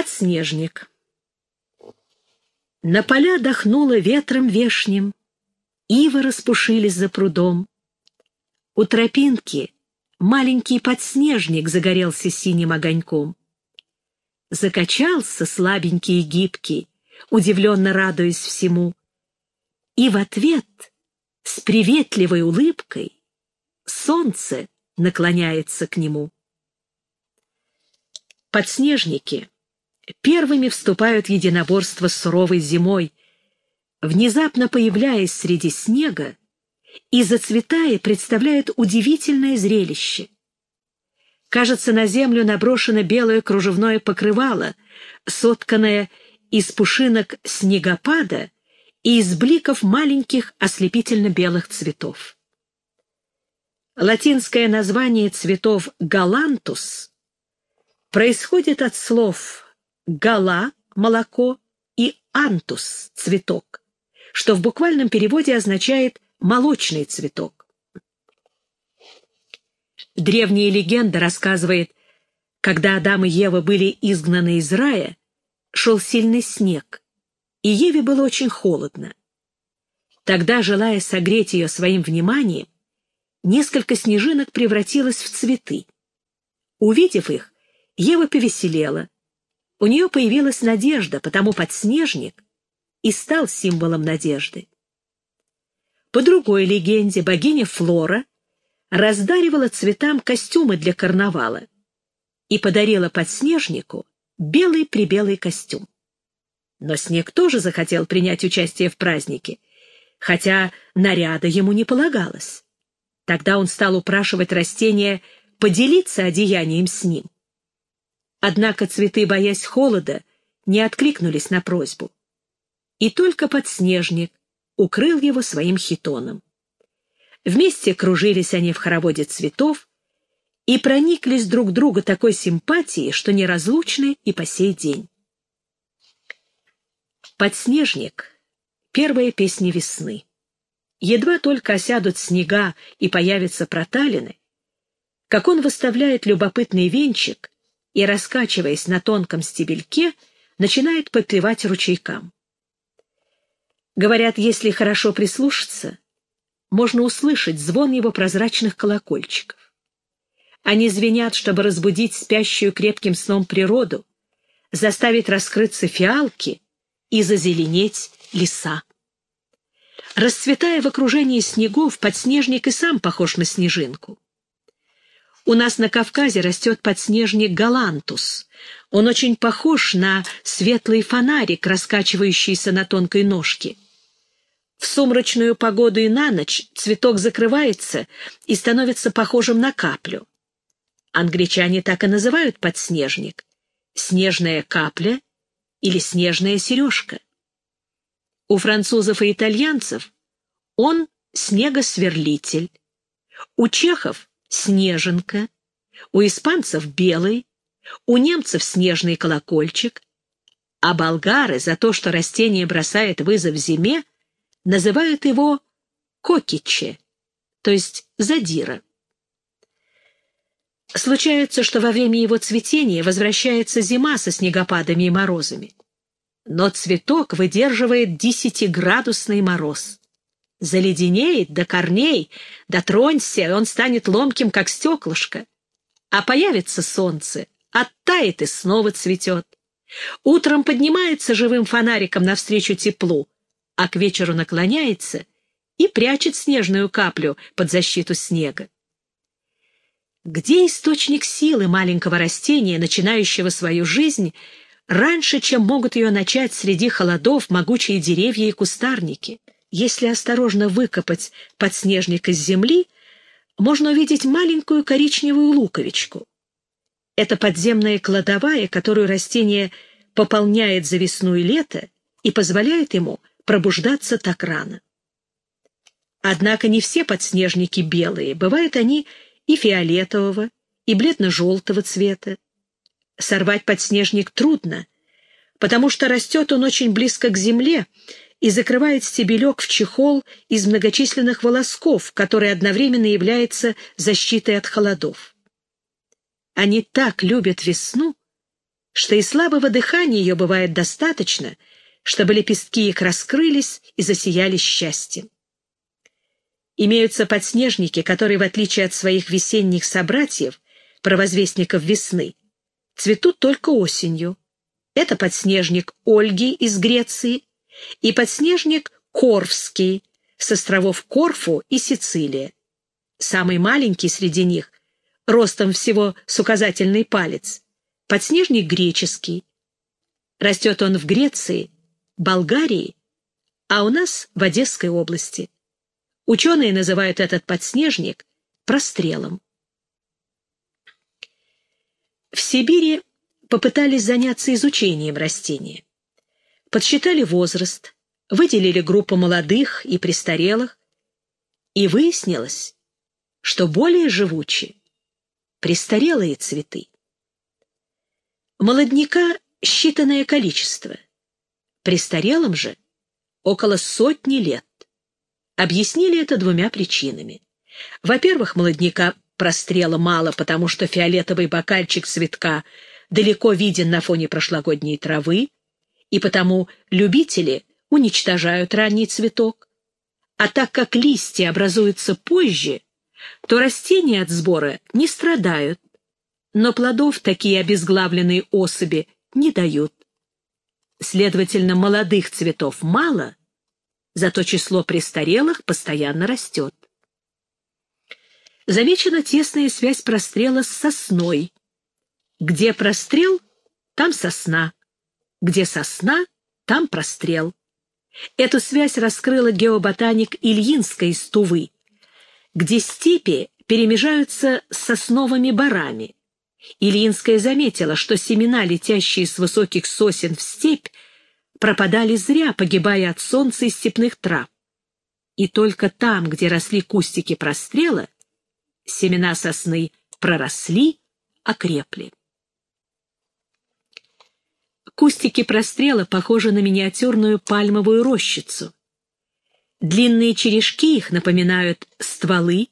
Подснежник. На поля дохнуло ветром вешним, ивы распушились за прудом. У тропинки маленький подснежник загорелся синим огоньком. Закачался слабенький и гибкий, удивленно радуясь всему. И в ответ с приветливой улыбкой солнце наклоняется к нему. Подснежники первыми вступают в единоборство с суровой зимой, внезапно появляясь среди снега и, зацветая, представляют удивительное зрелище. Кажется, на землю наброшено белое кружевное покрывало, сотканное из пушинок снегопада и из бликов маленьких ослепительно-белых цветов. Латинское название цветов галантус происходит от слов гала — молоко и антус — цветок, что в буквальном переводе означает «молочный цветок». Древняя легенда рассказывает, когда Адам и Ева были изгнаны из рая, шел сильный снег, и Еве было очень холодно. Тогда, желая согреть ее своим вниманием, несколько снежинок превратилось в цветы. Увидев их, Ева повеселела — у нее появилась надежда, потому подснежник и стал символом надежды. По другой легенде, богиня Флора раздаривала цветам костюмы для карнавала и подарила подснежнику белый-прибелый костюм. Но снег тоже захотел принять участие в празднике, хотя наряда ему не полагалось. Тогда он стал упрашивать растения поделиться одеянием с ним. Однако цветы, боясь холода, не откликнулись на просьбу. И только подснежник укрыл его своим хитоном. Вместе кружились они в хороводе цветов и прониклись друг друга такой симпатией, что неразлучны и по сей день. «Подснежник» — первая песня весны. Едва только осядут снега и появятся проталины, как он выставляет любопытный венчик и, раскачиваясь на тонком стебельке, начинает подпевать ручейкам. Говорят, если хорошо прислушаться, можно услышать звон его прозрачных колокольчиков. Они звенят, чтобы разбудить спящую крепким сном природу, заставить раскрыться фиалки и зазеленеть леса. Расцветая в окружении снегов, подснежник и сам похож на снежинку. У нас на Кавказе растет подснежник галантус. Он очень похож на светлый фонарик, раскачивающийся на тонкой ножке. В сумрачную погоду и на ночь цветок закрывается и становится похожим на каплю. Англичане так и называют подснежник — снежная капля или снежная сережка. У французов и итальянцев он снегосверлитель, у чехов снежинка, у испанцев белый, у немцев снежный колокольчик, а болгары за то, что растение бросает вызов зиме, называют его кокиче, то есть задира. Случается, что во время его цветения возвращается зима со снегопадами и морозами. Но цветок выдерживает десятиградусный мороз заледенеет до корней, дотронься, и он станет ломким, как стеклышко. А появится солнце, оттает и снова цветет. Утром поднимается живым фонариком навстречу теплу, а к вечеру наклоняется и прячет снежную каплю под защиту снега. Где источник силы маленького растения, начинающего свою жизнь, раньше, чем могут ее начать среди холодов могучие деревья и кустарники? Если осторожно выкопать подснежник из земли, можно увидеть маленькую коричневую луковичку. Это подземная кладовая, которую растение пополняет за весну и лето и позволяет ему пробуждаться так рано. Однако не все подснежники белые, бывают они и фиолетового, и бледно-желтого цвета. Сорвать подснежник трудно, потому что растет он очень близко к земле и закрывает стебелек в чехол из многочисленных волосков, который одновременно является защитой от холодов. Они так любят весну, что и слабого дыхания ее бывает достаточно, чтобы лепестки их раскрылись и засияли счастьем. Имеются подснежники, которые, в отличие от своих весенних собратьев, провозвестников весны, цветут только осенью. Это подснежник Ольги из Греции и подснежник Корфский с островов Корфу и Сицилия. Самый маленький среди них, ростом всего с указательный палец, подснежник греческий. Растет он в Греции, Болгарии, а у нас в Одесской области. Ученые называют этот подснежник прострелом. В Сибири попытались заняться изучением растения. Подсчитали возраст, выделили группу молодых и престарелых, и выяснилось, что более живучи престарелые цветы. Молодняка считанное количество, престарелым же около сотни лет. Объяснили это двумя причинами. Во-первых, молодняка прострела мало, потому что фиолетовый бокальчик цветка далеко виден на фоне прошлогодней травы, и потому любители уничтожают ранний цветок. А так как листья образуются позже, то растения от сбора не страдают, но плодов такие обезглавленные особи не дают. Следовательно, молодых цветов мало, зато число престарелых постоянно растет. Замечена тесная связь прострела с сосной. Где прострел, там сосна. Где сосна, там прострел. Эту связь раскрыла геоботаник Ильинская из Тувы, где степи перемежаются с сосновыми барами. Ильинская заметила, что семена, летящие с высоких сосен в степь, пропадали зря, погибая от солнца и степных трав. И только там, где росли кустики прострела, семена сосны проросли, окрепли. Кустики прострела похожи на миниатюрную пальмовую рощицу. Длинные черешки их напоминают стволы,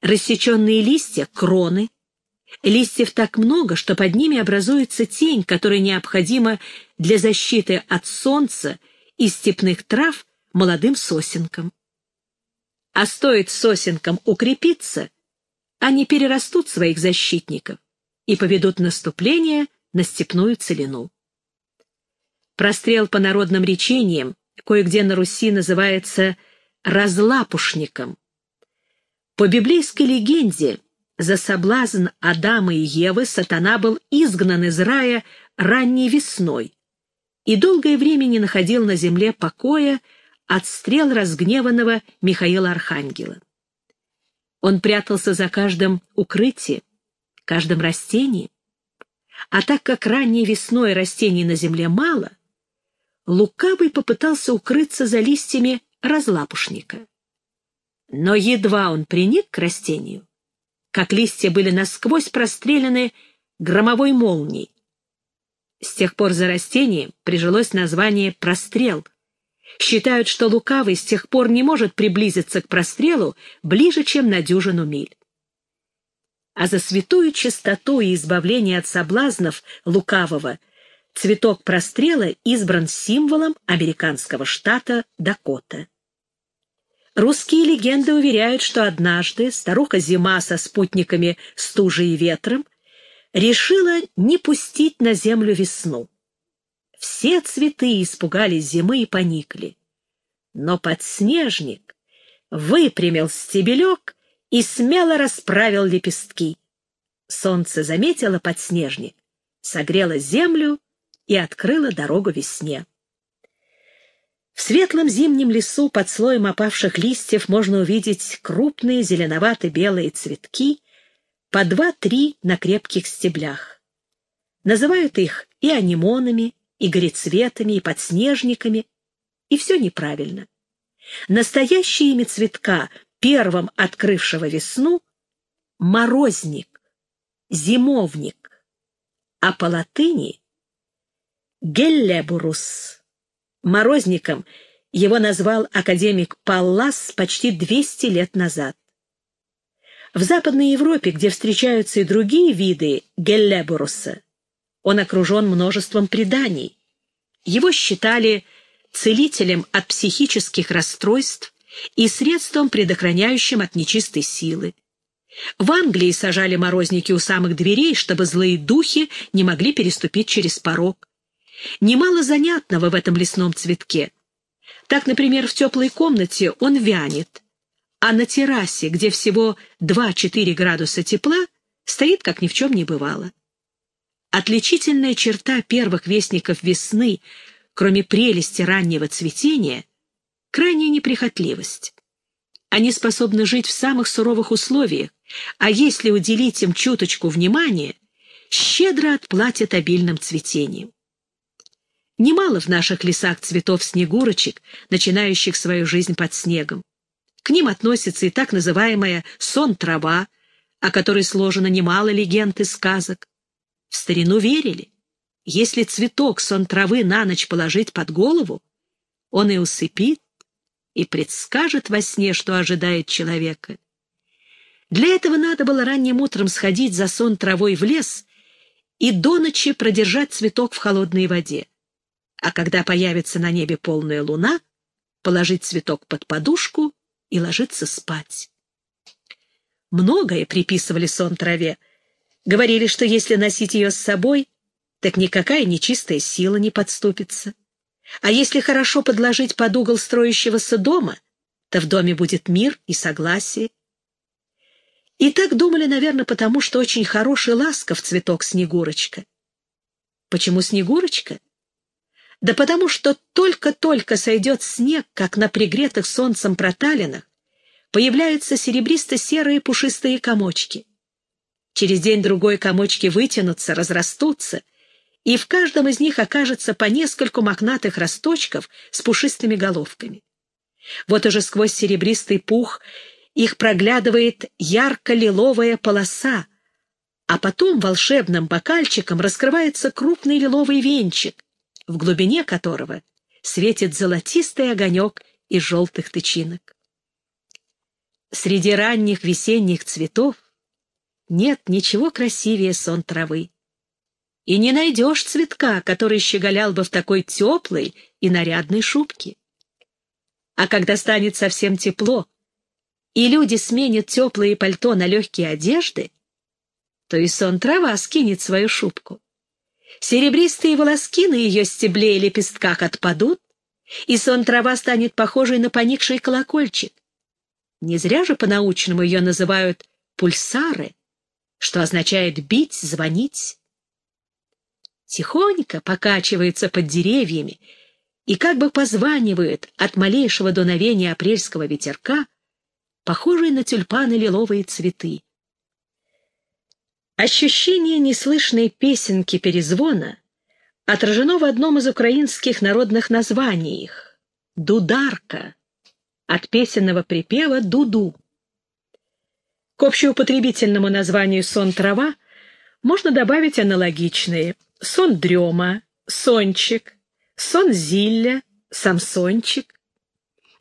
рассеченные листья — кроны. Листьев так много, что под ними образуется тень, которая необходима для защиты от солнца и степных трав молодым сосенкам. А стоит сосенкам укрепиться, они перерастут своих защитников и поведут наступление на степную целину. Прострел по народным речениям кое-где на Руси называется разлапушником. По библейской легенде, за соблазн Адама и Евы сатана был изгнан из рая ранней весной и долгое время не находил на земле покоя от стрел разгневанного Михаила Архангела. Он прятался за каждым укрытием, каждым растением. А так как ранней весной растений на земле мало, Лукавый попытался укрыться за листьями разлапушника. Но едва он приник к растению, как листья были насквозь прострелены громовой молнией. С тех пор за растением прижилось название «прострел». Считают, что лукавый с тех пор не может приблизиться к прострелу ближе, чем на дюжину миль. А за святую чистоту и избавление от соблазнов лукавого — Цветок прострела избран символом американского штата Дакота. Русские легенды уверяют, что однажды старуха-зима со спутниками стужи и ветром решила не пустить на землю весну. Все цветы испугались зимы и поникли. Но подснежник выпрямил стебелек и смело расправил лепестки. Солнце заметило подснежник, согрело землю и открыла дорогу весне. В светлом зимнем лесу под слоем опавших листьев можно увидеть крупные зеленовато-белые цветки, по два-три на крепких стеблях. Называют их и анимонами, и горецветами, и подснежниками, и все неправильно. Настоящее имя цветка, первым открывшего весну, — морозник, зимовник, а по латыни Геллебурус. Морозником его назвал академик Паллас почти 200 лет назад. В Западной Европе, где встречаются и другие виды геллебуруса, Он окружен множеством преданий. Его считали целителем от психических расстройств и средством, предохраняющим от нечистой силы. В Англии сажали морозники у самых дверей, чтобы злые духи не могли переступить через порог. Немало занятного в этом лесном цветке. Так, например, в теплой комнате он вянет, а на террасе, где всего 2-4 градуса тепла, стоит, как ни в чем не бывало. Отличительная черта первых вестников весны, кроме прелести раннего цветения, крайняя неприхотливость. Они способны жить в самых суровых условиях, а если уделить им чуточку внимания, щедро отплатят обильным цветением. Немало в наших лесах цветов снегурочек, начинающих свою жизнь под снегом. К ним относится и так называемая сон-трава, о которой сложено немало легенд и сказок. В старину верили, если цветок сон травы на ночь положить под голову, он и усыпит, и предскажет во сне, что ожидает человека. Для этого надо было ранним утром сходить за сон травой в лес и до ночи продержать цветок в холодной воде. А когда появится на небе полная луна, положить цветок под подушку и ложиться спать. Многое приписывали сон траве. Говорили, что если носить ее с собой, так никакая нечистая сила не подступится. А если хорошо подложить под угол строящегося дома, то в доме будет мир и согласие. И так думали, наверное, потому что очень хороший ласков цветок Снегурочка. Почему Снегурочка? Да потому что только-только сойдет снег, как на пригретых солнцем проталинах, появляются серебристо-серые пушистые комочки. Через день-другой комочки вытянутся, разрастутся, и в каждом из них окажется по нескольку мохнатых росточков с пушистыми головками. Вот уже сквозь серебристый пух их проглядывает ярко-лиловая полоса, а потом волшебным бокальчиком раскрывается крупный лиловый венчик, в глубине которого светит золотистый огонек из желтых тычинок. Среди ранних весенних цветов нет ничего красивее сон травы. И не найдешь цветка, который щеголял бы в такой теплой и нарядной шубке. А когда станет совсем тепло, и люди сменят теплые пальто на легкие одежды, то и сон трава скинет свою шубку. Серебристые волоски на ее стебле и лепестках отпадут, и сон трава станет похожей на поникший колокольчик. Не зря же по-научному ее называют пульсары, что означает бить, звонить. Тихонько покачивается под деревьями и как бы позванивает от малейшего дуновения апрельского ветерка, похожие на тюльпаны лиловые цветы. Ощущение неслышной песенки перезвона отражено в одном из украинских народных названий их — «Дударка», от песенного припева «Дуду». К общеупотребительному названию «сон-трава» можно добавить аналогичные «сон-дрема», «сончик», «сон-зилля», «самсончик».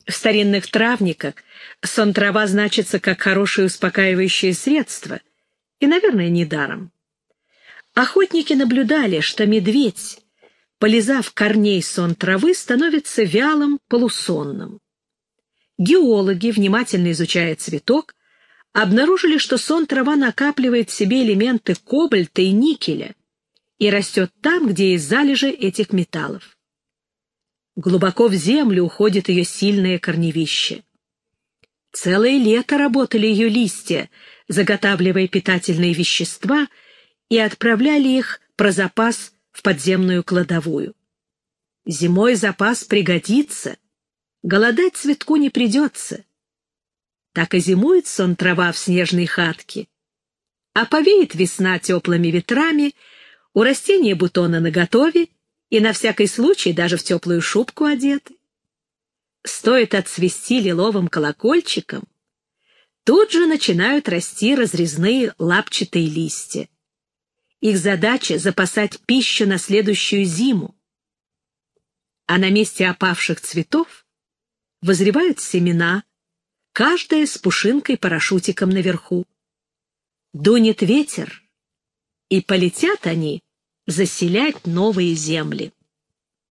В старинных травниках сон-трава значится как хорошее успокаивающее средство, и, наверное, недаром. Охотники наблюдали, что медведь, полизав корней сон травы, становится вялым, полусонным. Геологи, внимательно изучая цветок, обнаружили, что сон-трава накапливает в себе элементы кобальта и никеля и растет там, где есть залежи этих металлов. Глубоко в землю уходит ее сильное корневище. Целое лето работали ее листья, заготавливая питательные вещества и отправляли их про запас в подземную кладовую. Зимой запас пригодится — Голодать цветку не придется. Так и зимует сон трава в снежной хатке. А повеет весна теплыми ветрами, у растения бутона наготове и на всякий случай даже в теплую шубку одеты. Стоит отцвести лиловым колокольчиком, тут же начинают расти разрезные лапчатые листья. Их задача — запасать пищу на следующую зиму. А на месте опавших цветов возревают семена, каждая с пушинкой-парашютиком наверху. Дунет ветер, и полетят они заселять новые земли.